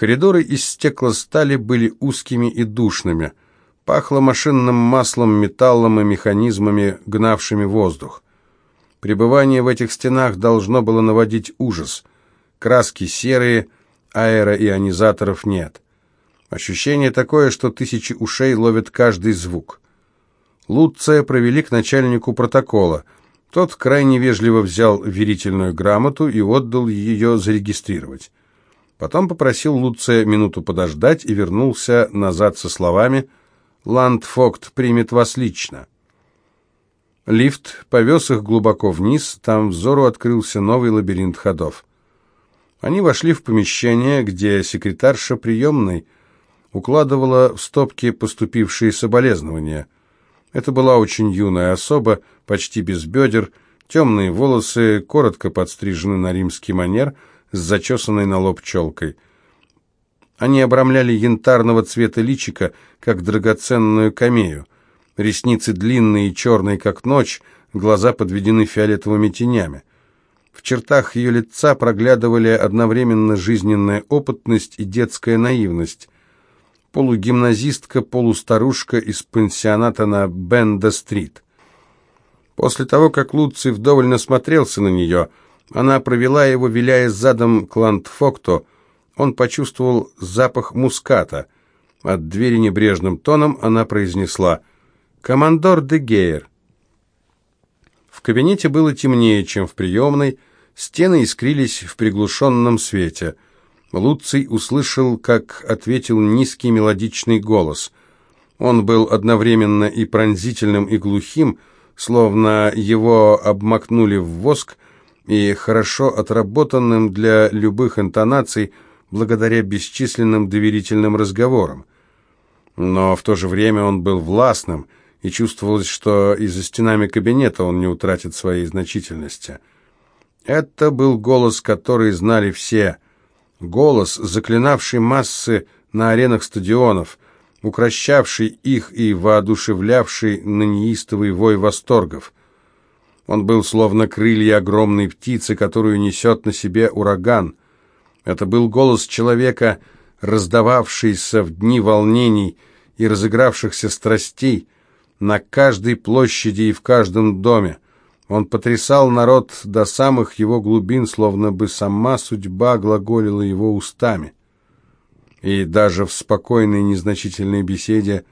Коридоры из стеклостали были узкими и душными. Пахло машинным маслом, металлом и механизмами, гнавшими воздух. Пребывание в этих стенах должно было наводить ужас. Краски серые, аэроионизаторов нет. Ощущение такое, что тысячи ушей ловят каждый звук. Луция провели к начальнику протокола. Тот крайне вежливо взял верительную грамоту и отдал ее зарегистрировать. Потом попросил Луция минуту подождать и вернулся назад со словами «Ландфокт примет вас лично». Лифт повез их глубоко вниз, там взору открылся новый лабиринт ходов. Они вошли в помещение, где секретарша приемной укладывала в стопки поступившие соболезнования. Это была очень юная особа, почти без бедер, темные волосы, коротко подстрижены на римский манер, с зачесанной на лоб челкой. Они обрамляли янтарного цвета личика, как драгоценную камею. Ресницы длинные и черные, как ночь, глаза подведены фиолетовыми тенями. В чертах ее лица проглядывали одновременно жизненная опытность и детская наивность. Полугимназистка, полустарушка из пансионата на Бенда-стрит. После того, как Луций вдоволь насмотрелся на нее, она провела его, виляя задом к Ландфокто. Он почувствовал запах муската. От двери небрежным тоном она произнесла «Командор де Гейер». В кабинете было темнее, чем в приемной, стены искрились в приглушенном свете. Луций услышал, как ответил низкий мелодичный голос. Он был одновременно и пронзительным, и глухим, словно его обмакнули в воск, и хорошо отработанным для любых интонаций, благодаря бесчисленным доверительным разговорам. Но в то же время он был властным – и чувствовалось, что и за стенами кабинета он не утратит своей значительности. Это был голос, который знали все. Голос, заклинавший массы на аренах стадионов, укращавший их и воодушевлявший на неистовый вой восторгов. Он был словно крылья огромной птицы, которую несет на себе ураган. Это был голос человека, раздававшийся в дни волнений и разыгравшихся страстей, на каждой площади и в каждом доме. Он потрясал народ до самых его глубин, словно бы сама судьба глаголила его устами. И даже в спокойной незначительной беседе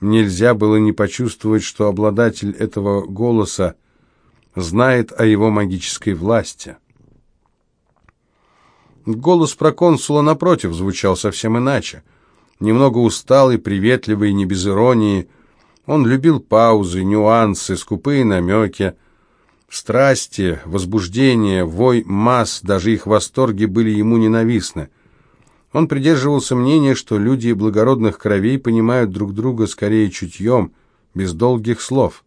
нельзя было не почувствовать, что обладатель этого голоса знает о его магической власти. Голос проконсула, напротив, звучал совсем иначе. Немного усталый, приветливый, не без иронии – он любил паузы, нюансы, скупые намеки. Страсти, возбуждение, вой масс, даже их восторги были ему ненавистны. Он придерживался мнения, что люди благородных кровей понимают друг друга скорее чутьем, без долгих слов.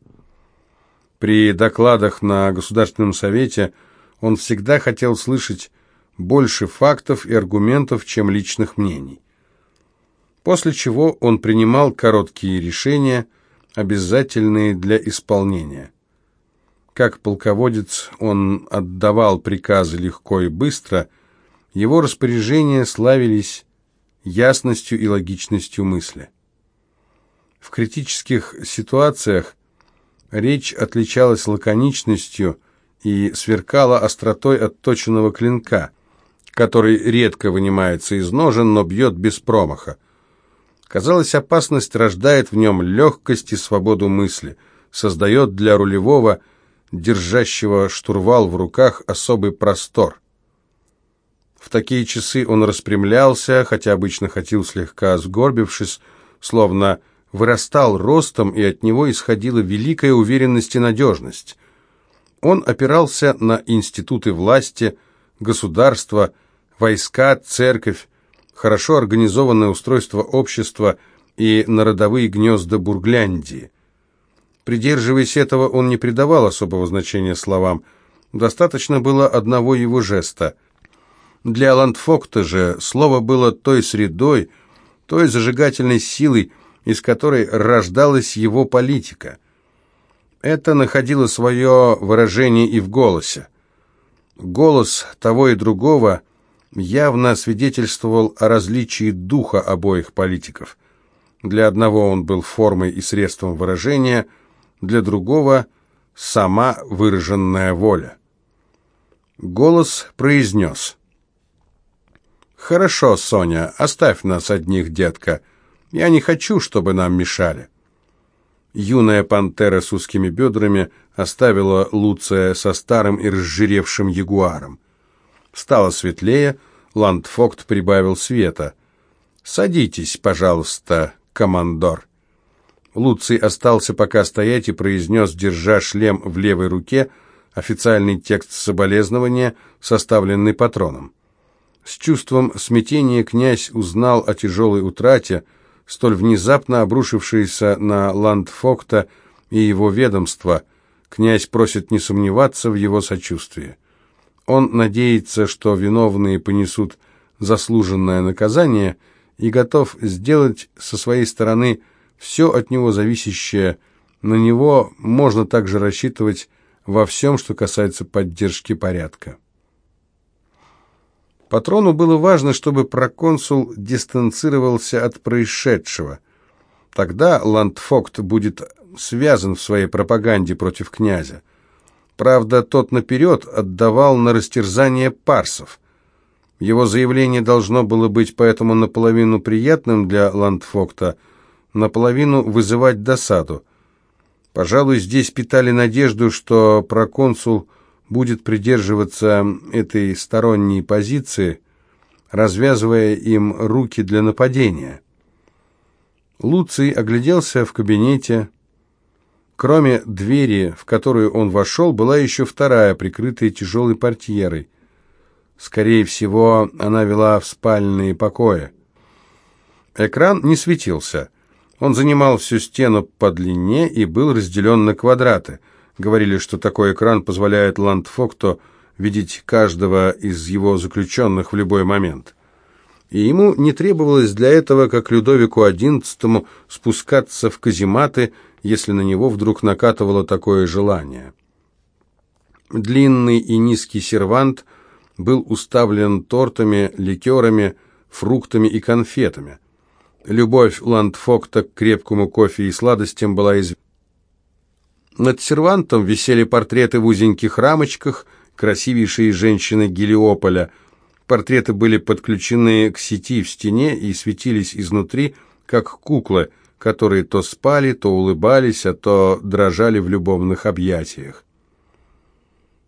При докладах на Государственном Совете он всегда хотел слышать больше фактов и аргументов, чем личных мнений. После чего он принимал короткие решения – обязательные для исполнения. Как полководец он отдавал приказы легко и быстро, его распоряжения славились ясностью и логичностью мысли. В критических ситуациях речь отличалась лаконичностью и сверкала остротой отточенного клинка, который редко вынимается из ножен, но бьет без промаха. Казалось, опасность рождает в нем легкость и свободу мысли, создает для рулевого, держащего штурвал в руках, особый простор. В такие часы он распрямлялся, хотя обычно ходил слегка сгорбившись, словно вырастал ростом, и от него исходила великая уверенность и надежность. Он опирался на институты власти, государство, войска, церковь, хорошо организованное устройство общества и на родовые гнезда Бургляндии. Придерживаясь этого, он не придавал особого значения словам. Достаточно было одного его жеста. Для Ландфокта же слово было той средой, той зажигательной силой, из которой рождалась его политика. Это находило свое выражение и в голосе. Голос того и другого – явно свидетельствовал о различии духа обоих политиков. Для одного он был формой и средством выражения, для другого – сама выраженная воля. Голос произнес. «Хорошо, Соня, оставь нас одних, детка. Я не хочу, чтобы нам мешали». Юная пантера с узкими бедрами оставила Луция со старым и разжиревшим ягуаром. Стало светлее, Ландфокт прибавил света. «Садитесь, пожалуйста, командор». Луций остался пока стоять и произнес, держа шлем в левой руке, официальный текст соболезнования, составленный патроном. С чувством смятения князь узнал о тяжелой утрате, столь внезапно обрушившейся на Ландфокта и его ведомство. Князь просит не сомневаться в его сочувствии. Он надеется, что виновные понесут заслуженное наказание и готов сделать со своей стороны все от него зависящее. На него можно также рассчитывать во всем, что касается поддержки порядка. Патрону было важно, чтобы проконсул дистанцировался от происшедшего. Тогда Ландфокт будет связан в своей пропаганде против князя. Правда, тот наперед отдавал на растерзание парсов. Его заявление должно было быть поэтому наполовину приятным для Ландфокта, наполовину вызывать досаду. Пожалуй, здесь питали надежду, что проконсул будет придерживаться этой сторонней позиции, развязывая им руки для нападения. Луций огляделся в кабинете, Кроме двери, в которую он вошел, была еще вторая, прикрытая тяжелой портьерой. Скорее всего, она вела в спальные покои. Экран не светился. Он занимал всю стену по длине и был разделен на квадраты. Говорили, что такой экран позволяет Ландфокто видеть каждого из его заключенных в любой момент. И ему не требовалось для этого, как Людовику XI, спускаться в казематы если на него вдруг накатывало такое желание. Длинный и низкий сервант был уставлен тортами, ликерами, фруктами и конфетами. Любовь Ландфокта к крепкому кофе и сладостям была из... Над сервантом висели портреты в узеньких рамочках, красивейшие женщины Гелиополя. Портреты были подключены к сети в стене и светились изнутри, как куклы – которые то спали, то улыбались, а то дрожали в любовных объятиях.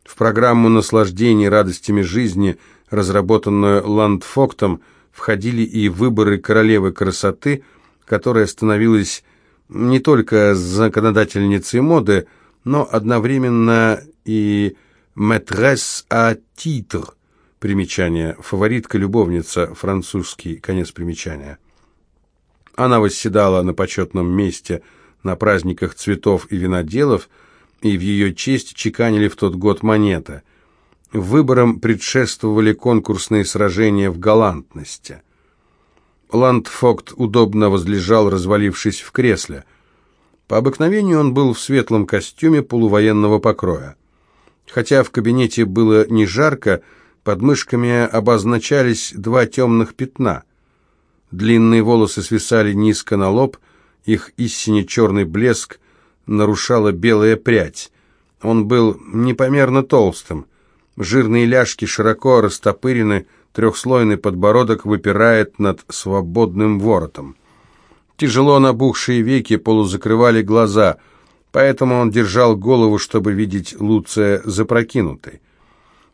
В программу наслаждений радостями жизни, разработанную Ландфоктом, входили и выборы королевы красоты, которая становилась не только законодательницей моды, но одновременно и «матрesse à titre» примечание, фаворитка-любовница, французский конец примечания. Она восседала на почетном месте на праздниках цветов и виноделов, и в ее честь чеканили в тот год монеты. Выборам предшествовали конкурсные сражения в галантности. Ландфокт удобно возлежал, развалившись в кресле. По обыкновению он был в светлом костюме полувоенного покроя. Хотя в кабинете было не жарко, под мышками обозначались два темных пятна. Длинные волосы свисали низко на лоб, их истине черный блеск нарушала белая прядь. Он был непомерно толстым. Жирные ляжки широко растопырены, трехслойный подбородок выпирает над свободным воротом. Тяжело набухшие веки полузакрывали глаза, поэтому он держал голову, чтобы видеть Луция запрокинутой.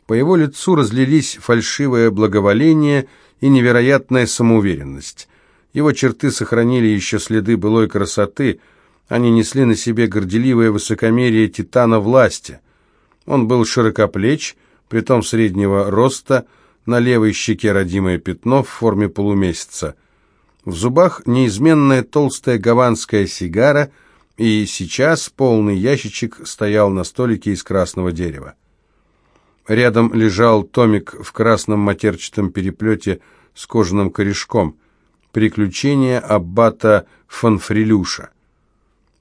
По его лицу разлились фальшивое благоволение и невероятная самоуверенность. Его черты сохранили еще следы былой красоты, они несли на себе горделивое высокомерие титана власти. Он был широкоплеч, притом среднего роста, на левой щеке родимое пятно в форме полумесяца. В зубах неизменная толстая гаванская сигара, и сейчас полный ящичек стоял на столике из красного дерева. Рядом лежал томик в красном матерчатом переплете с кожаным корешком «Приключения аббата Фанфрилюша».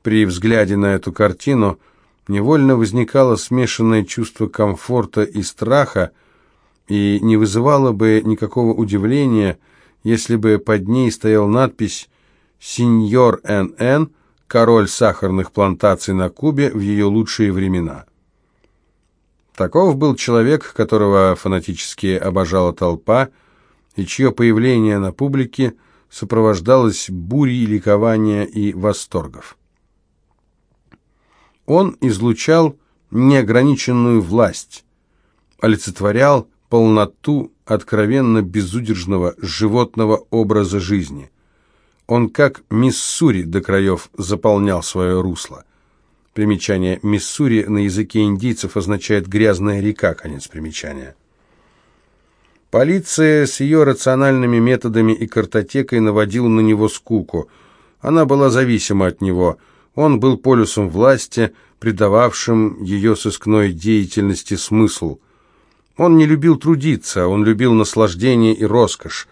При взгляде на эту картину невольно возникало смешанное чувство комфорта и страха, и не вызывало бы никакого удивления, если бы под ней стояла надпись «Сеньор Н.Н., король сахарных плантаций на Кубе в ее лучшие времена». Таков был человек, которого фанатически обожала толпа, и чье появление на публике сопровождалось бурей ликования и восторгов. Он излучал неограниченную власть, олицетворял полноту откровенно безудержного животного образа жизни. Он как Миссури до краев заполнял свое русло. Примечание Миссури на языке индийцев означает «грязная река», конец примечания. Полиция с ее рациональными методами и картотекой наводила на него скуку. Она была зависима от него. Он был полюсом власти, придававшим ее сыскной деятельности смысл. Он не любил трудиться, он любил наслаждение и роскошь.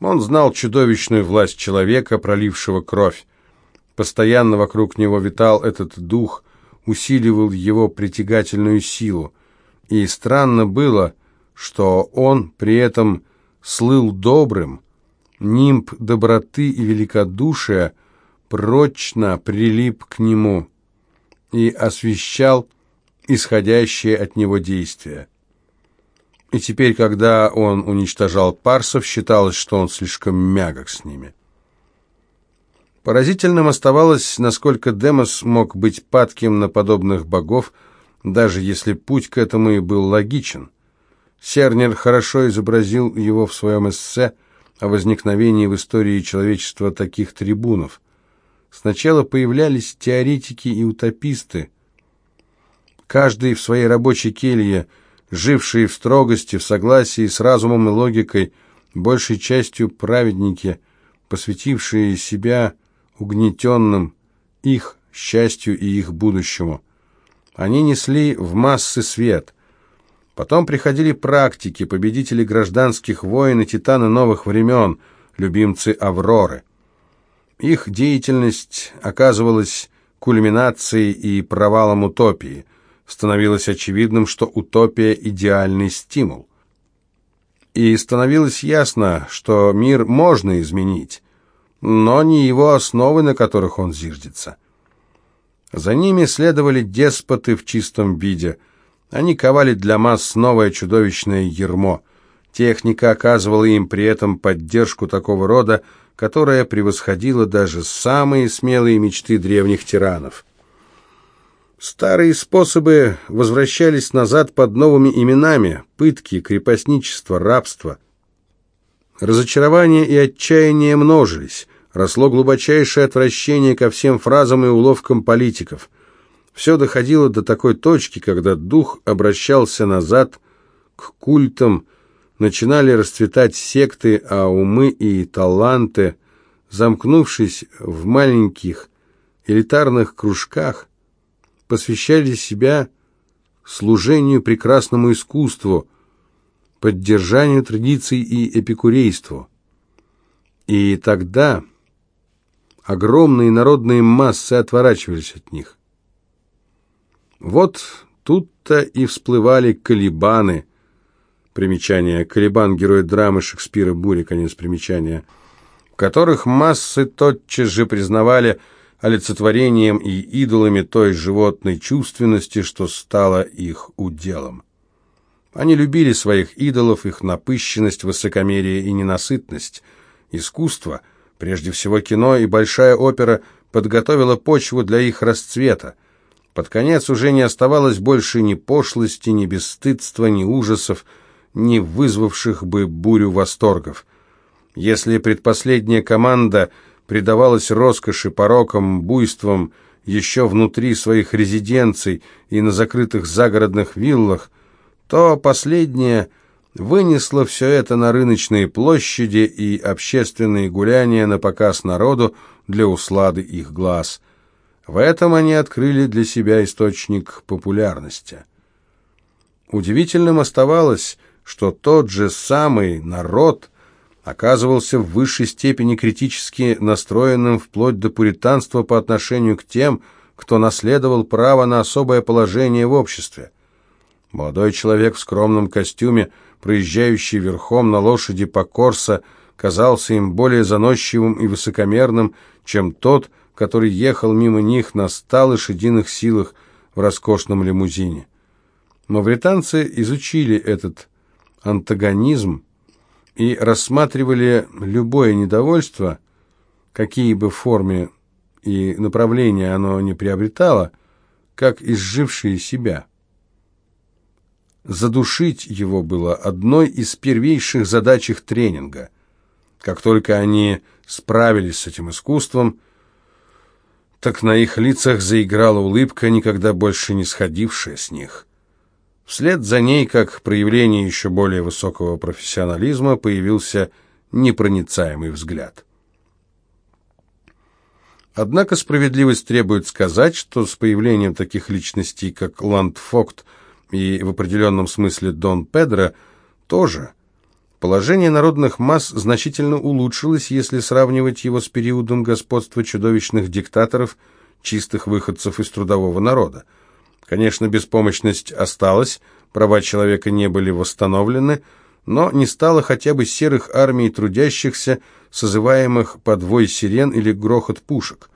Он знал чудовищную власть человека, пролившего кровь. Постоянно вокруг него витал этот дух, усиливал его притягательную силу. И странно было, что он при этом слыл добрым, нимб доброты и великодушия прочно прилип к нему и освещал исходящее от него действие. И теперь, когда он уничтожал парсов, считалось, что он слишком мягок с ними. Поразительным оставалось, насколько Демос мог быть падким на подобных богов, даже если путь к этому и был логичен. Сернер хорошо изобразил его в своем эссе о возникновении в истории человечества таких трибунов. Сначала появлялись теоретики и утописты, каждый в своей рабочей келье – жившие в строгости, в согласии с разумом и логикой, большей частью праведники, посвятившие себя угнетенным, их счастью и их будущему. Они несли в массы свет. Потом приходили практики, победители гражданских войн и титаны новых времен, любимцы Авроры. Их деятельность оказывалась кульминацией и провалом утопии – становилось очевидным, что утопия – идеальный стимул. И становилось ясно, что мир можно изменить, но не его основы, на которых он зиждется. За ними следовали деспоты в чистом виде. Они ковали для масс новое чудовищное ермо. Техника оказывала им при этом поддержку такого рода, которая превосходила даже самые смелые мечты древних тиранов. Старые способы возвращались назад под новыми именами – пытки, крепостничество, рабство. Разочарование и отчаяние множились, росло глубочайшее отвращение ко всем фразам и уловкам политиков. Все доходило до такой точки, когда дух обращался назад к культам, начинали расцветать секты, а умы и таланты, замкнувшись в маленьких элитарных кружках – посвящали себя служению прекрасному искусству, поддержанию традиций и эпикурейству. И тогда огромные народные массы отворачивались от них. Вот тут-то и всплывали колебаны. Примечание. Колебан – герой драмы Шекспира «Буря», конец примечания. Которых массы тотчас же признавали – олицетворением и идолами той животной чувственности, что стало их уделом. Они любили своих идолов, их напыщенность, высокомерие и ненасытность. Искусство, прежде всего кино и большая опера, подготовила почву для их расцвета. Под конец уже не оставалось больше ни пошлости, ни бесстыдства, ни ужасов, ни вызвавших бы бурю восторгов. Если предпоследняя команда – предавалась роскоши, порокам, буйствам еще внутри своих резиденций и на закрытых загородных виллах, то последнее вынесло все это на рыночные площади и общественные гуляния на показ народу для услады их глаз. В этом они открыли для себя источник популярности. Удивительным оставалось, что тот же самый народ – оказывался в высшей степени критически настроенным вплоть до пуританства по отношению к тем, кто наследовал право на особое положение в обществе. Молодой человек в скромном костюме проезжающий верхом на лошади по Корсо, казался им более заносчивым и высокомерным, чем тот, который ехал мимо них на ста лошадиных силах в роскошном лимузине. Мавританцы изучили этот антагонизм и рассматривали любое недовольство, какие бы форме и направления оно не приобретало, как изжившие себя. Задушить его было одной из первейших задач их тренинга. Как только они справились с этим искусством, так на их лицах заиграла улыбка, никогда больше не сходившая с них. Вслед за ней, как проявление еще более высокого профессионализма, появился непроницаемый взгляд. Однако справедливость требует сказать, что с появлением таких личностей, как Ландфокт и в определенном смысле Дон Педро, тоже положение народных масс значительно улучшилось, если сравнивать его с периодом господства чудовищных диктаторов, чистых выходцев из трудового народа. Конечно, беспомощность осталась, права человека не были восстановлены, но не стало хотя бы серых армий трудящихся, созываемых подвой сирен или грохот пушек.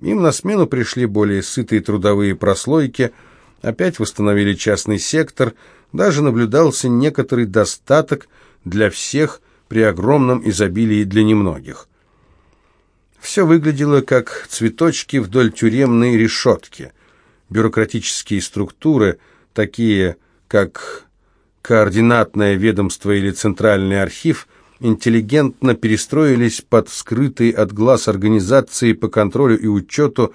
Им на смену пришли более сытые трудовые прослойки, опять восстановили частный сектор, даже наблюдался некоторый достаток для всех при огромном изобилии для немногих. Все выглядело как цветочки вдоль тюремной решетки – бюрократические структуры, такие как координатное ведомство или центральный архив, интеллигентно перестроились под скрытые от глаз организации по контролю и учету,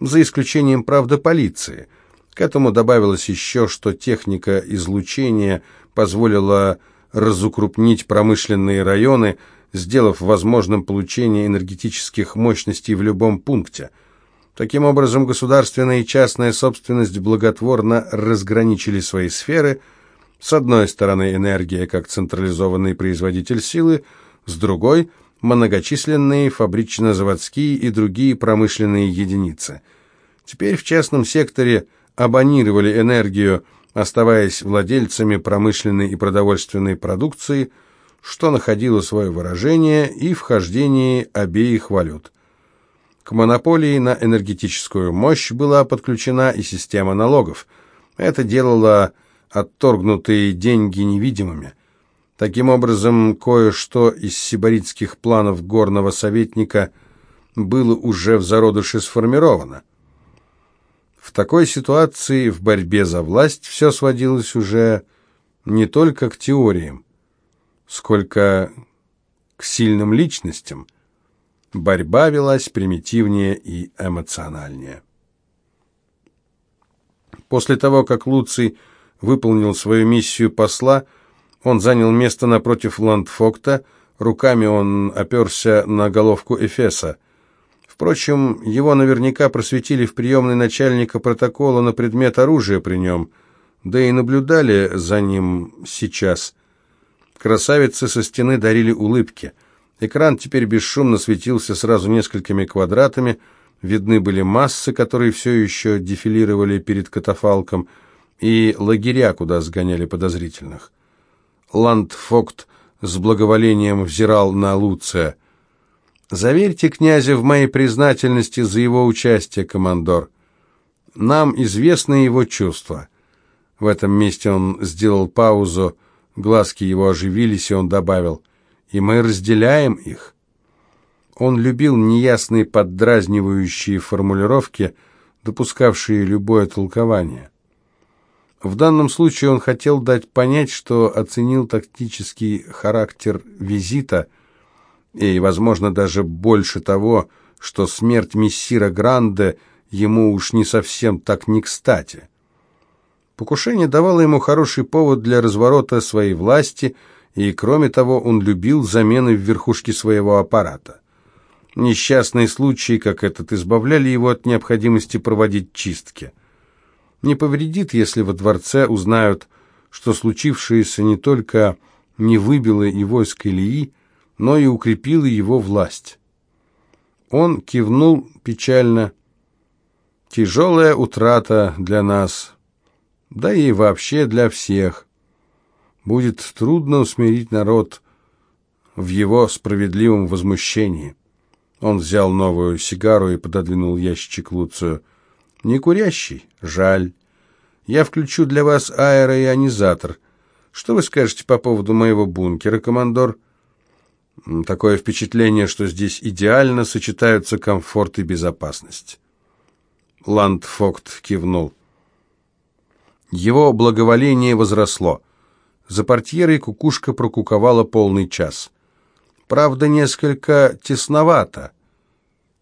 за исключением, правда, полиции. К этому добавилось еще, что техника излучения позволила разукрупнить промышленные районы, сделав возможным получение энергетических мощностей в любом пункте – Таким образом, государственная и частная собственность благотворно разграничили свои сферы. С одной стороны, энергия как централизованный производитель силы, с другой – многочисленные фабрично-заводские и другие промышленные единицы. Теперь в частном секторе абонировали энергию, оставаясь владельцами промышленной и продовольственной продукции, что находило свое выражение и в хождении обеих валют. К монополии на энергетическую мощь была подключена и система налогов. Это делало отторгнутые деньги невидимыми. Таким образом, кое-что из сибаритских планов горного советника было уже в зародыше сформировано. В такой ситуации в борьбе за власть все сводилось уже не только к теориям, сколько к сильным личностям, Борьба велась примитивнее и эмоциональнее. После того, как Луций выполнил свою миссию посла, он занял место напротив Ландфокта, руками он оперся на головку Эфеса. Впрочем, его наверняка просветили в приемной начальника протокола на предмет оружия при нем, да и наблюдали за ним сейчас. Красавицы со стены дарили улыбки – Экран теперь бесшумно светился сразу несколькими квадратами, видны были массы, которые все еще дефилировали перед катафалком, и лагеря, куда сгоняли подозрительных. Ландфокт с благоволением взирал на Луция. «Заверьте князя в моей признательности за его участие, командор. Нам известны его чувства». В этом месте он сделал паузу, глазки его оживились, и он добавил – и мы разделяем их. Он любил неясные поддразнивающие формулировки, допускавшие любое толкование. В данном случае он хотел дать понять, что оценил тактический характер визита и, возможно, даже больше того, что смерть мессира Гранде ему уж не совсем так не кстати. Покушение давало ему хороший повод для разворота своей власти – и, кроме того, он любил замены в верхушке своего аппарата. Несчастные случаи, как этот, избавляли его от необходимости проводить чистки. Не повредит, если во дворце узнают, что случившееся не только не выбило его из колеи, но и укрепило его власть. Он кивнул печально. «Тяжелая утрата для нас, да и вообще для всех». Будет трудно усмирить народ в его справедливом возмущении. Он взял новую сигару и пододвинул ящичек Луцию. «Не курящий? Жаль. Я включу для вас аэроионизатор. Что вы скажете по поводу моего бункера, командор?» Такое впечатление, что здесь идеально сочетаются комфорт и безопасность. Ландфокт кивнул. Его благоволение возросло. За портьерой кукушка прокуковала полный час. Правда, несколько тесновато.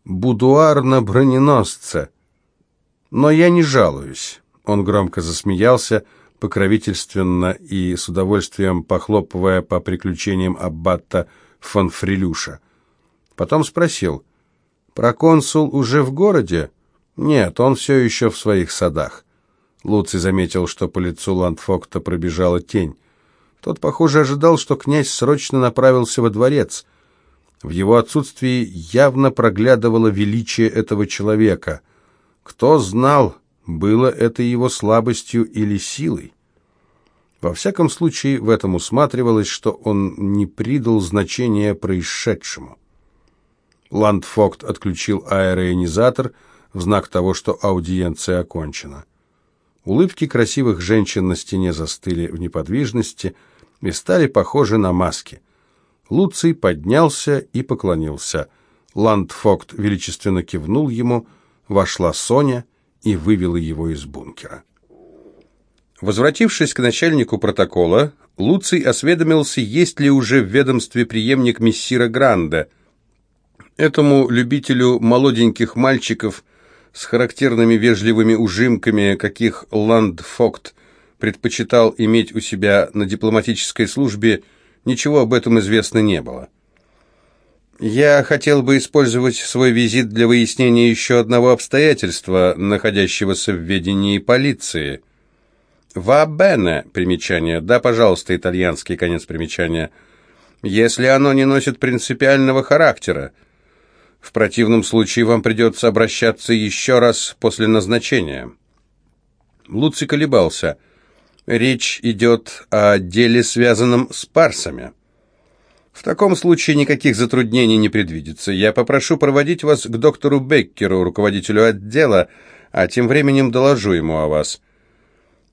Будуар на броненосце. Но я не жалуюсь. Он громко засмеялся, покровительственно и с удовольствием похлопывая по приключениям аббата Фанфрилюша. Потом спросил, «Проконсул уже в городе?» «Нет, он все еще в своих садах». Луций заметил, что по лицу Ландфокта пробежала тень. Тот, похоже, ожидал, что князь срочно направился во дворец. В его отсутствии явно проглядывало величие этого человека. Кто знал, было это его слабостью или силой? Во всяком случае, в этом усматривалось, что он не придал значения происшедшему. Ландфокт отключил аэроионизатор в знак того, что аудиенция окончена. Улыбки красивых женщин на стене застыли в неподвижности – и стали похожи на маски. Луций поднялся и поклонился. Ландфокт величественно кивнул ему, вошла Соня и вывела его из бункера. Возвратившись к начальнику протокола, Луций осведомился, есть ли уже в ведомстве преемник мессира Гранда. Этому любителю молоденьких мальчиков с характерными вежливыми ужимками, каких Ландфокт предпочитал иметь у себя на дипломатической службе, ничего об этом известно не было. Я хотел бы использовать свой визит для выяснения еще одного обстоятельства, находящегося в ведении полиции. «Ва бене» — примечание. «Да, пожалуйста», итальянский конец примечания. «Если оно не носит принципиального характера. В противном случае вам придется обращаться еще раз после назначения». Луций колебался — Речь идет о деле, связанном с парсами. В таком случае никаких затруднений не предвидится. Я попрошу проводить вас к доктору Беккеру, руководителю отдела, а тем временем доложу ему о вас.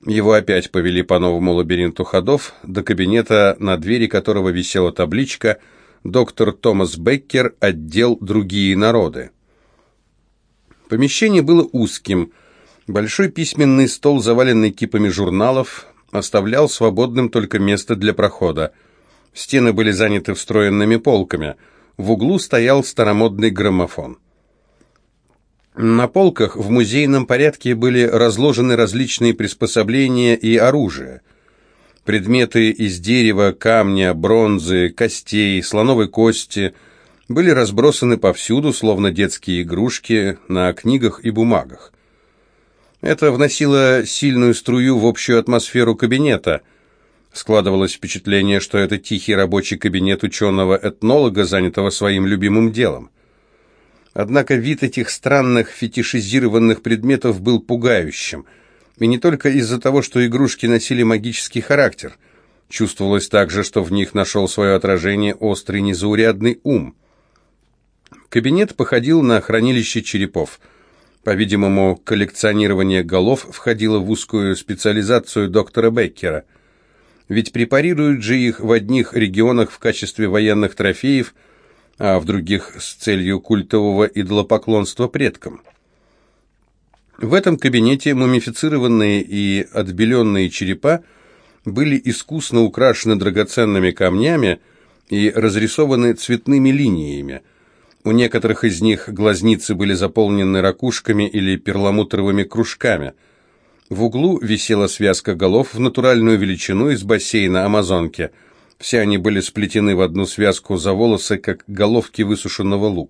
Его опять повели по новому лабиринту ходов до кабинета, на двери которого висела табличка «Доктор Томас Беккер, отдел «Другие народы». Помещение было узким, Большой письменный стол, заваленный кипами журналов, оставлял свободным только место для прохода. Стены были заняты встроенными полками. В углу стоял старомодный граммофон. На полках в музейном порядке были разложены различные приспособления и оружие. Предметы из дерева, камня, бронзы, костей, слоновой кости были разбросаны повсюду, словно детские игрушки, на книгах и бумагах. Это вносило сильную струю в общую атмосферу кабинета. Складывалось впечатление, что это тихий рабочий кабинет ученого-этнолога, занятого своим любимым делом. Однако вид этих странных фетишизированных предметов был пугающим. И не только из-за того, что игрушки носили магический характер. Чувствовалось также, что в них нашел свое отражение острый незаурядный ум. Кабинет походил на хранилище черепов – по-видимому, коллекционирование голов входило в узкую специализацию доктора Беккера. Ведь препарируют же их в одних регионах в качестве военных трофеев, а в других с целью культового идолопоклонства предкам. В этом кабинете мумифицированные и отбеленные черепа были искусно украшены драгоценными камнями и разрисованы цветными линиями – у некоторых из них глазницы были заполнены ракушками или перламутровыми кружками. В углу висела связка голов в натуральную величину из бассейна Амазонки. Все они были сплетены в одну связку за волосы, как головки высушенного лука.